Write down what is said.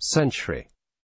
century.